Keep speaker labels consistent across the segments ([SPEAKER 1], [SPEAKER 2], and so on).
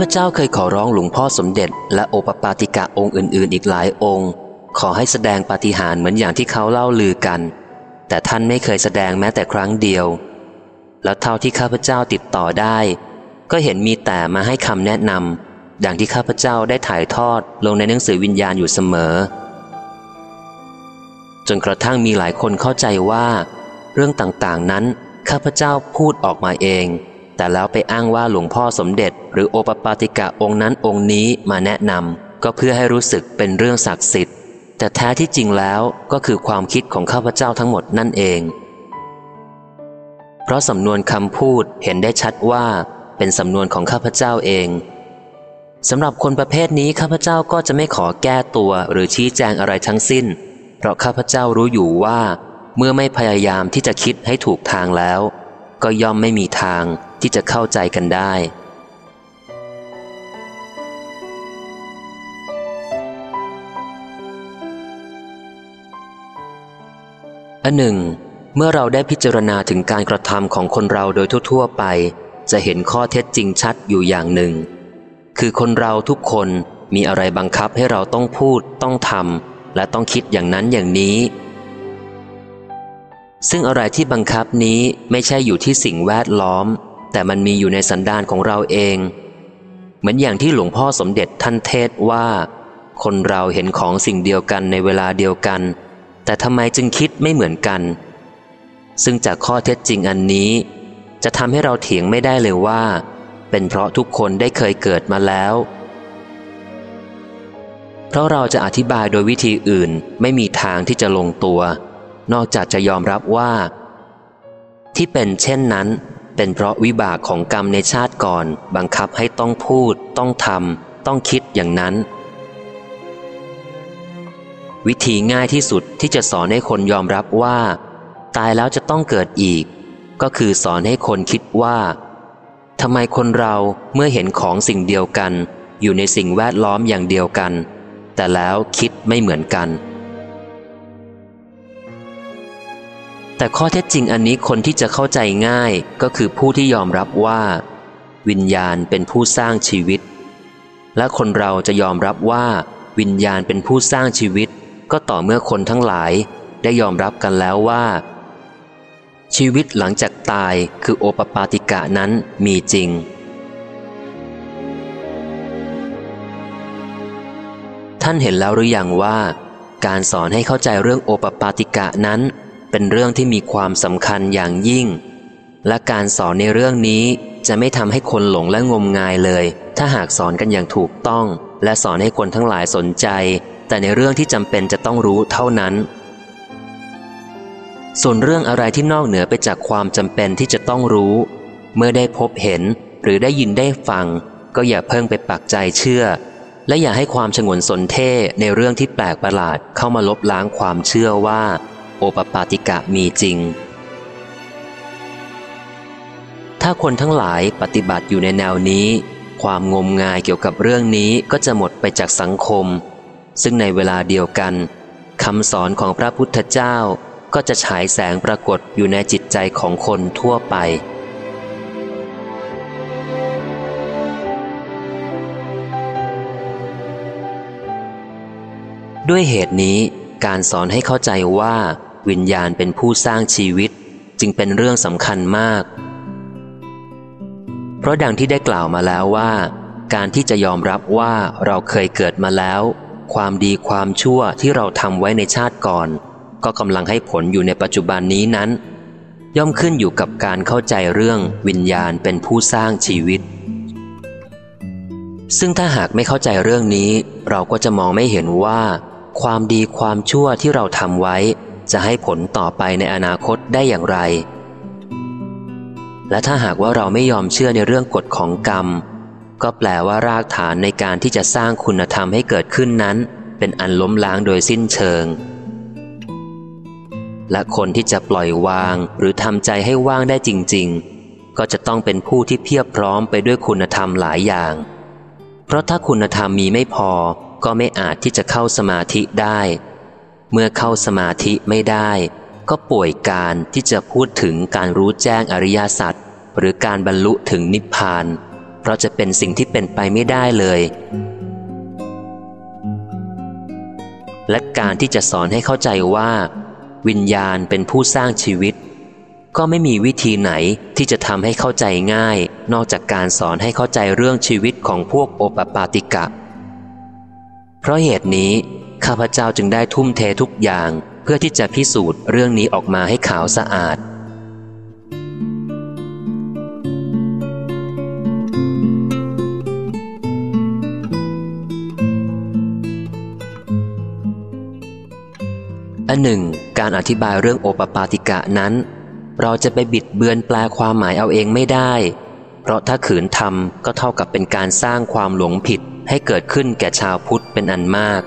[SPEAKER 1] พเจ้าเคยขอร้องหลวงพ่อสมเด็จ และโอปปาติกะองค์อื่น ๆ อีกหลายองค์ ขอให้แสดงปาฏิหาริย์เหมือนอย่างที่เขาเล่าลือกัน แต่ท่านไม่เคยแสดงแม้แต่ครั้งเดียว แล้วเท่าที่ข้าพเจ้าติดต่อได้ ก็เห็นมีแต่มาให้คำแนะนำดังที่ข้าพเจ้าได้ถ่ายทอดลงในหนังสือวิญญาณอยู่เสมอ จนกระทั่งมีหลายคนเข้าใจว่า เรื่องต่างๆนั้นข้าพเจ้าพูดออกมาเอง แต่แล้วไปอ้างว่าหลวงพ่อสมเด็จ หรือโอปปาติกะองค์นั้นองค์นี้มาแนะนำก็เพื่อให้รู้สึกเป็นเรื่องศักดิ์สิทธิ์ แต่แท้ที่จริงแล้วก็คือความคิดของข้าพเจ้าทั้งหมดนั่นเอง เพราะสำนวนคำพูดเห็นได้ชัดว่า เป็นสำนวนของข้าพเจ้าเองสำหรับคนประเภทนี้ข้าพเจ้าก็จะไม่ขอแก้ตัวหรือชี้แจงอะไรทั้งสิ้น เพราะข้าพเจ้ารู้อยู่ว่า เมื่อไม่พยายามที่จะคิดให้ถูกทางแล้ว ก็ย่อมไม่มีทางที่จะเข้าใจกันได้ อันหนึ่ง เมื่อเราได้พิจารณาถึงการกระทำของคนเราโดยทั่ว ๆ ไป จะเห็นข้อเท็จจริงชัดอยู่อย่างหนึ่ง คือคนเราทุกคนมีอะไรบังคับให้เราต้องพูด ต้องทำและต้องคิดอย่างนั้นอย่างนี้ ซึ่งอะไรที่บังคับนี้ไม่ใช่อยู่ที่สิ่งแวดล้อม แต่มันมีอยู่ในสันดานของเราเอง เหมือนอย่างที่หลวงพ่อสมเด็จท่านเทศว่า คนเราเห็นของสิ่งเดียวกันในเวลาเดียวกัน แต่ทำไมจึงคิดไม่เหมือนกัน ซึ่งจากข้อเท็จจริงอันนี้ จะทำให้เราเถียงไม่ได้เลยว่า เป็นเพราะทุกคนได้เคยเกิดมาแล้ว เพราะเราจะอธิบายโดยวิธีอื่นไม่มีทางที่จะลงตัว นอกจากจะยอมรับว่า ที่เป็นเช่นนั้น เป็นเพราะวิบากของกรรมในชาติก่อน บังคับให้ต้องพูด ต้องทำต้องคิดอย่างนั้น วิธีง่ายที่สุดที่จะสอนให้คนยอมรับว่า ตายแล้วจะต้องเกิดอีก ก็คือสอนให้คนคิดว่าทำไมคนเราเมื่อเห็นของสิ่งเดียวกัน อยู่ในสิ่งแวดล้อมอย่างเดียวกัน แต่แล้วคิดไม่เหมือนกัน แต่ข้อเท็จจริงอันนี้คนที่จะเข้าใจง่ายก็คือผู้ที่ยอมรับว่า วิญญาณเป็นผู้สร้างชีวิต และคนเราจะยอมรับว่า วิญญาณเป็นผู้สร้างชีวิต ก็ต่อเมื่อคนทั้งหลายได้ยอมรับกันแล้วว่า ชีวิตหลังจากตายคือโอปปาติกะนั้นมีจริง ท่านเห็นแล้วหรืออยังว่า การสอนให้เข้าใจเรื่องโอปปาติกะนั้น เป็นเรื่องที่มีความสำคัญอย่างยิ่ง และการสอนในเรื่องนี้จะไม่ทำให้คนหลงและงมงายเลย ถ้าหากสอนกันอย่างถูกต้อง และสอนให้คนทั้งหลายสนใจ แต่ในเรื่องที่จำเป็นจะต้องรู้เท่านั้น ส่วนเรื่องอะไรที่นอกเหนือไปจากความจำเป็นที่จะต้องรู้ เมื่อได้พบเห็นหรือได้ยินได้ฟัง ก็อย่าเพิ่งไปปักใจเชื่อ และอย่าให้ความฉงนสนเท่ในเรื่องที่แปลกประหลาดเข้ามาลบล้างความเชื่อว่า โอปปาติกะมีจริง ถ้าคนทั้งหลายปฏิบัติอยู่ในแนวนี้ ความงมงายเกี่ยวกับเรื่องนี้ก็จะหมดไปจากสังคม ซึ่งในเวลาเดียวกันคำสอนของพระพุทธเจ้าก็จะฉายแสงปรากฏอยู่ในจิตใจของคนทั่วไป ด้วยเหตุนี้การสอนให้เข้าใจว่า วิญญาณเป็นผู้สร้างชีวิต จึงเป็นเรื่องสำคัญมาก เพราะดังที่ได้กล่าวมาแล้วว่า การที่จะยอมรับว่าเราเคยเกิดมาแล้ว ความดีความชั่วที่เราทำไว้ในชาติก่อน ก็กำลังให้ผลอยู่ในปัจจุบันนี้นั้น ย่อมขึ้นอยู่กับการเข้าใจเรื่องวิญญาณเป็นผู้สร้างชีวิตซึ่งถ้าหากไม่เข้าใจเรื่องนี้ เราก็จะมองไม่เห็นว่า ความดีความชั่วที่เราทำไว้ จะให้ผลต่อไปในอนาคตได้อย่างไร และถ้าหากว่าเราไม่ยอมเชื่อในเรื่องกฎของกรรม ก็แปลว่ารากฐานในการที่จะสร้างคุณธรรมให้เกิดขึ้นนั้น เป็นอันล้มล้างโดยสิ้นเชิง และคนที่จะปล่อยวางหรือทำใจให้ว่างได้จริง ๆ ก็จะต้องเป็นผู้ที่เพียบพร้อมไปด้วยคุณธรรมหลายอย่าง เพราะถ้าคุณธรรมมีไม่พอก็ไม่อาจที่จะเข้าสมาธิได้ เมื่อเข้าสมาธิไม่ได้ ก็ป่วยการที่จะพูดถึงการรู้แจ้งอริยสัจหรือการบรรลุถึงนิพพาน เพราะจะเป็นสิ่งที่เป็นไปไม่ได้เลย และการที่จะสอนให้เข้าใจว่า วิญญาณเป็นผู้สร้างชีวิต ก็ไม่มีวิธีไหนที่จะทำให้เข้าใจง่าย นอกจากการสอนให้เข้าใจเรื่องชีวิตของพวกโอปปาติกะ เพราะเหตุนี้ ข้าพเจ้าจึงได้ทุ่มเททุกอย่างเพื่อที่จะพิสูจน์เรื่องนี้ออกมาให้ขาวสะอาด อันหนึ่ง การอธิบายเรื่องโอปปาติกะนั้น เราจะไปบิดเบือนแปลความหมายเอาเองไม่ได้ เพราะถ้าขืนทำก็เท่ากับเป็นการสร้างความหลงผิดให้เกิดขึ้นแก่ชาวพุทธเป็นอันมาก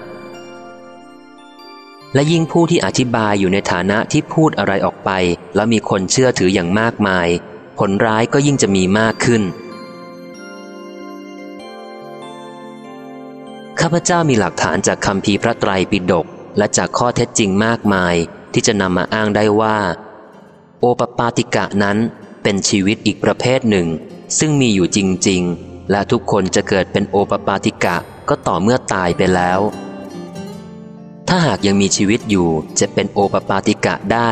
[SPEAKER 1] และยิ่งผู้ที่อธิบายอยู่ในฐานะที่พูดอะไรออกไป แล้วมีคนเชื่อถืออย่างมากมาย ผลร้ายก็ยิ่งจะมีมากขึ้น ข้าพเจ้ามีหลักฐานจากคำพีพระไตรปิฎกและจากข้อเท็จจริงมากมาย ที่จะนำมาอ้างได้ว่า โอปปาติกะนั้นเป็นชีวิตอีกประเภทหนึ่ง ซึ่งมีอยู่จริง ๆ และทุกคนจะเกิดเป็นโอปปาติกะก็ต่อเมื่อตายไปแล้ว ถ้าหากยังมีชีวิตอยู่จะเป็นโอปปาติกะได้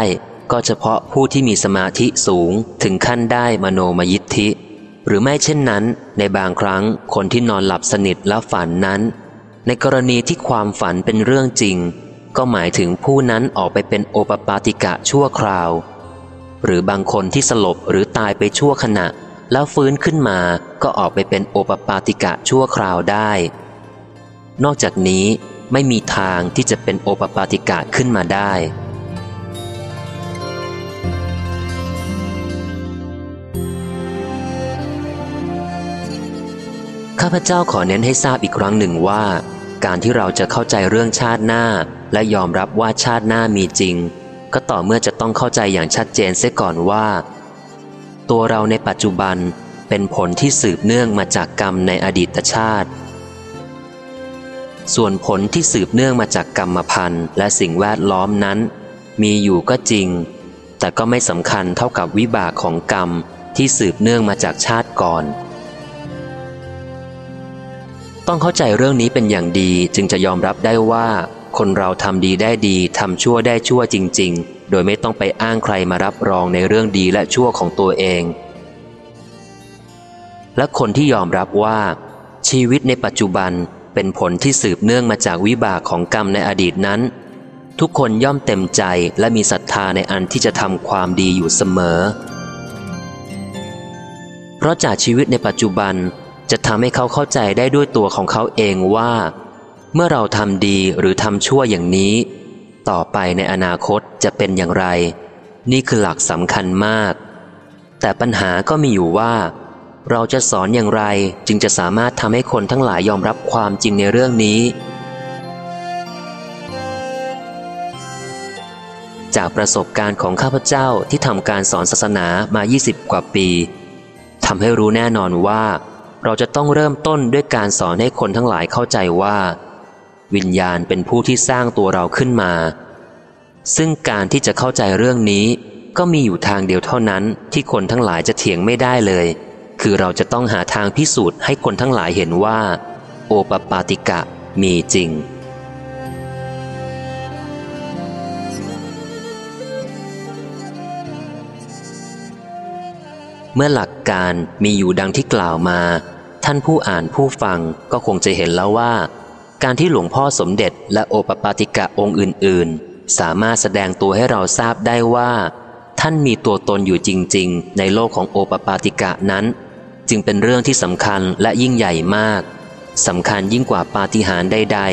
[SPEAKER 1] ก็เฉพาะผู้ที่มีสมาธิสูงถึงขั้นได้มโนมยิทธิ หรือไม่เช่นนั้น ในบางครั้งคนที่นอนหลับสนิทแล้วฝันนั้น ในกรณีที่ความฝันเป็นเรื่องจริง ก็หมายถึงผู้นั้นออกไปเป็นโอปปาติกะชั่วคราว หรือบางคนที่สลบหรือตายไปชั่วขณะ แล้วฟื้นขึ้นมาก็ออกไปเป็นโอปปาติกะชั่วคราวได้ นอกจากนี้ ไม่มีทางที่จะเป็นโอปปาติกะขึ้นมาได้ ข้าพเจ้าขอเน้นให้ทราบอีกครั้งหนึ่งว่า การที่เราจะเข้าใจเรื่องชาติหน้า และยอมรับว่าชาติหน้ามีจริง ก็ต่อเมื่อจะต้องเข้าใจอย่างชัดเจนเสียก่อนว่า ตัวเราในปัจจุบันเป็นผลที่สืบเนื่องมาจากกรรมในอดีตชาติ ส่วนผลที่สืบเนื่องมาจากกรรมพันธ์และสิ่งแวดล้อมนั้น มีอยู่ก็จริง แต่ก็ไม่สำคัญเท่ากับวิบากของกรรมที่สืบเนื่องมาจากชาติก่อน ต้องเข้าใจเรื่องนี้เป็นอย่างดีจึงจะยอมรับได้ว่า คนเราทำดีได้ดีทำชั่วได้ชั่วจริง ๆ โดยไม่ต้องไปอ้างใครมารับรองในเรื่องดีและชั่วของตัวเอง และคนที่ยอมรับว่า ชีวิตในปัจจุบัน เป็นผลที่สืบเนื่องมาจากวิบากของกรรมในอดีตนั้น ทุกคนย่อมเต็มใจและมีศรัทธาในอันที่จะทำความดีอยู่เสมอ เพราะจากชีวิตในปัจจุบันจะทำให้เขาเข้าใจได้ด้วยตัวของเขาเองว่า เมื่อเราทำดีหรือทำชั่วอย่างนี้ ต่อไปในอนาคตจะเป็นอย่างไร นี่คือหลักสำคัญมาก แต่ปัญหาก็มีอยู่ว่า เราจะสอนอย่างไรจึงจะสามารถทำให้คนทั้งหลายยอมรับความจริงในเรื่องนี้ จากประสบการณ์ของข้าพเจ้าที่ทำการสอนศาสนามา 20 กว่าปีทำให้รู้แน่นอนว่า เราจะต้องเริ่มต้นด้วยการสอนให้คนทั้งหลายเข้าใจว่า วิญญาณเป็นผู้ที่สร้างตัวเราขึ้นมา ซึ่งการที่จะเข้าใจเรื่องนี้ ก็มีอยู่ทางเดียวเท่านั้นที่คนทั้งหลายจะเถียงไม่ได้เลย คือเราจะต้องหาทางพิสูจน์ให้คนทั้งหลายเห็นว่า โอปปาติกะมีจริง เมื่อหลักการมีอยู่ดังที่กล่าวมา ท่านผู้อ่านผู้ฟังก็คงจะเห็นแล้วว่า การที่หลวงพ่อสมเด็จ และโอปปาติกะองค์อื่น ๆ สามารถแสดงตัวให้เราทราบได้ว่าท่านมีตัวตนอยู่จริง ๆ ในโลกของโอปปาติกะนั้น จึงเป็นเรื่องที่สำคัญและยิ่งใหญ่มากสำคัญยิ่งกว่าปาฏิหาริย์ใด ๆ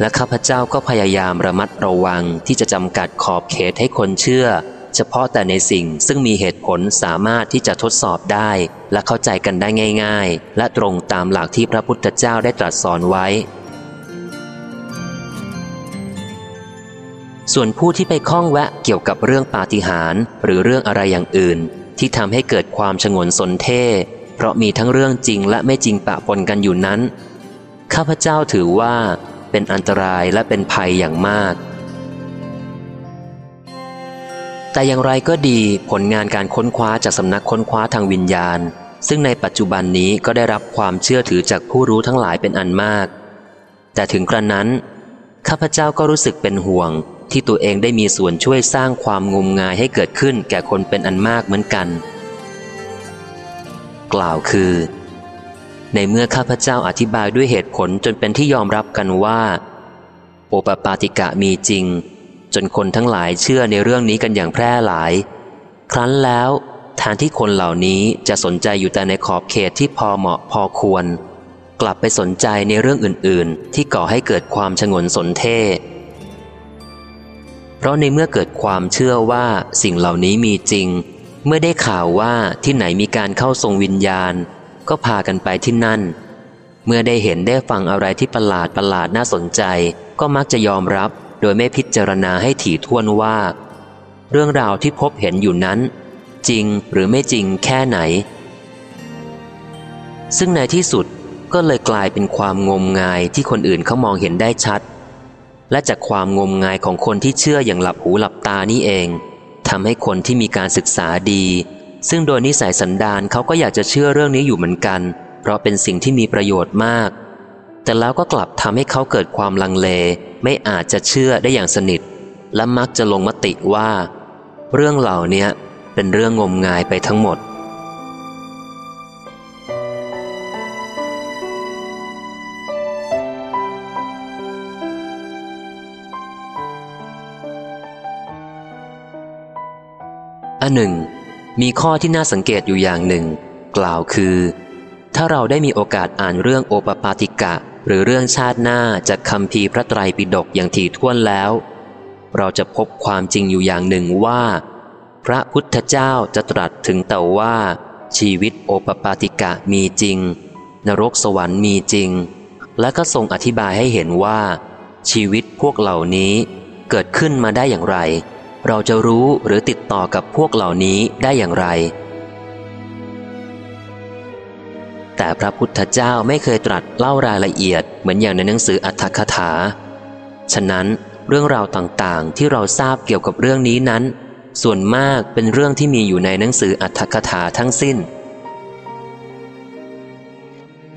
[SPEAKER 1] และข้าพเจ้าก็พยายามระมัดระวังที่จะจำกัดขอบเขตให้คนเชื่อ เฉพาะแต่ในสิ่งซึ่งมีเหตุผลสามารถที่จะทดสอบได้ และเข้าใจกันได้ง่าย ๆ และตรงตามหลักที่พระพุทธเจ้าได้ตรัสสอนไว้ ส่วนผู้ที่ไปคล้องแวะเกี่ยวกับเรื่องปาฏิหาริย์หรือเรื่องอะไรอย่างอื่น ที่ทำให้เกิดความชงนสนเท่เพราะมีทั้งเรื่องจริงและไม่จริงปะปนกันอยู่นั้น ข้าพเจ้าถือว่าเป็นอันตรายและเป็นภัยอย่างมาก แต่อย่างไรก็ดีผลงานการค้นคว้าจากสำนักค้นคว้าทางวิญญาณ ซึ่งในปัจจุบันนี้ก็ได้รับความเชื่อถือจากผู้รู้ทั้งหลายเป็นอันมาก แต่ถึงกระนั้น ข้าพเจ้าก็รู้สึกเป็นห่วง ที่ตัวเองได้มีส่วนช่วยสร้างความงมงายให้เกิดขึ้นแก่คนเป็นอันมากเหมือนกัน กล่าวคือ ในเมื่อข้าพเจ้าอธิบายด้วยเหตุผลจนเป็นที่ยอมรับกันว่า โอปปาติกะมีจริง จนคนทั้งหลายเชื่อในเรื่องนี้กันอย่างแพร่หลาย ครั้นแล้วแทนที่คนเหล่านี้จะสนใจอยู่แต่ในขอบเขตที่พอเหมาะพอควร กลับไปสนใจในเรื่องอื่น ๆ ที่ก่อให้เกิดความชงนสนเท่ เพราะในเมื่อเกิดความเชื่อว่าสิ่งเหล่านี้มีจริง เมื่อได้ข่าวว่าที่ไหนมีการเข้าทรงวิญญาณ ก็พากันไปที่นั่น เมื่อได้เห็นได้ฟังอะไรที่ประหลาดประหลาดน่าสนใจ ก็มักจะยอมรับ โดยไม่พิจารณาให้ถี่ถ้วนว่า เรื่องราวที่พบเห็นอยู่นั้น จริงหรือไม่จริงแค่ไหน ซึ่งในที่สุดก็เลยกลายเป็นความงมงายที่คนอื่นเขามองเห็นได้ชัด และจากความงมงายของคนที่เชื่ออย่างหลับหูหลับตานี่เองทำให้คนที่มีการศึกษาดี ซึ่งโดยนิสัยสันดานเขาก็อยากจะเชื่อเรื่องนี้อยู่เหมือนกัน เพราะเป็นสิ่งที่มีประโยชน์มาก แต่แล้วก็กลับทำให้เขาเกิดความลังเล ไม่อาจจะเชื่อได้อย่างสนิท และมักจะลงมติว่า เรื่องเหล่านี้เป็นเรื่องงมงายไปทั้งหมด อันหนึ่ง มีข้อที่น่าสังเกตอยู่อย่างหนึ่ง กล่าวคือ ถ้าเราได้มีโอกาสอ่านเรื่องโอปปาติกะ หรือเรื่องชาติหน้าจากคำพีพระไตรปิฎกอย่างถี่ถ้วนแล้ว เราจะพบความจริงอยู่อย่างหนึ่งว่า พระพุทธเจ้าจะตรัสถึงแต่ว่า ชีวิตโอปปาติกะมีจริง นรกสวรรค์มีจริง และก็ทรงอธิบายให้เห็นว่า ชีวิตพวกเหล่านี้เกิดขึ้นมาได้อย่างไร เราจะรู้หรือติดต่อกับพวกเหล่านี้ได้อย่างไร แต่พระพุทธเจ้าไม่เคยตรัสเล่ารายละเอียดเหมือนอย่างในหนังสืออัตถคถา ฉะนั้นเรื่องราวต่างๆ ที่เราทราบเกี่ยวกับเรื่องนี้นั้น ส่วนมากเป็นเรื่องที่มีอยู่ในหนังสืออัตถคถาทั้งสิ้น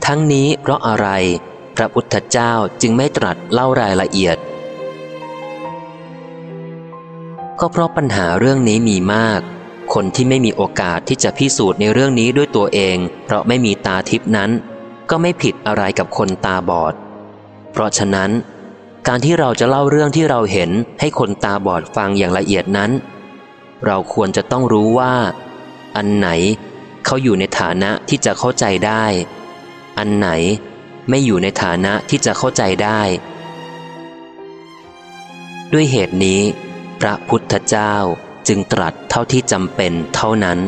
[SPEAKER 1] ทั้งนี้เพราะอะไร พระพุทธเจ้าจึงไม่ตรัสเล่ารายละเอียด ก็เพราะปัญหาเรื่องนี้มีมาก คนที่ไม่มีโอกาสที่จะพิสูจน์ในเรื่องนี้ด้วยตัวเอง เพราะไม่มีตาทิพนั้น ก็ไม่ผิดอะไรกับคนตาบอด เพราะฉะนั้น การที่เราจะเล่าเรื่องที่เราเห็นให้คนตาบอดฟังอย่างละเอียดนั้น เราควรจะต้องรู้ว่า อันไหนเขาอยู่ในฐานะที่จะเข้าใจได้ อันไหนไม่อยู่ในฐานะที่จะเข้าใจได้ ด้วยเหตุนี้ ระพุทธเจ้าจึงตรัสเท่าที่จำเป็นเท่านั้น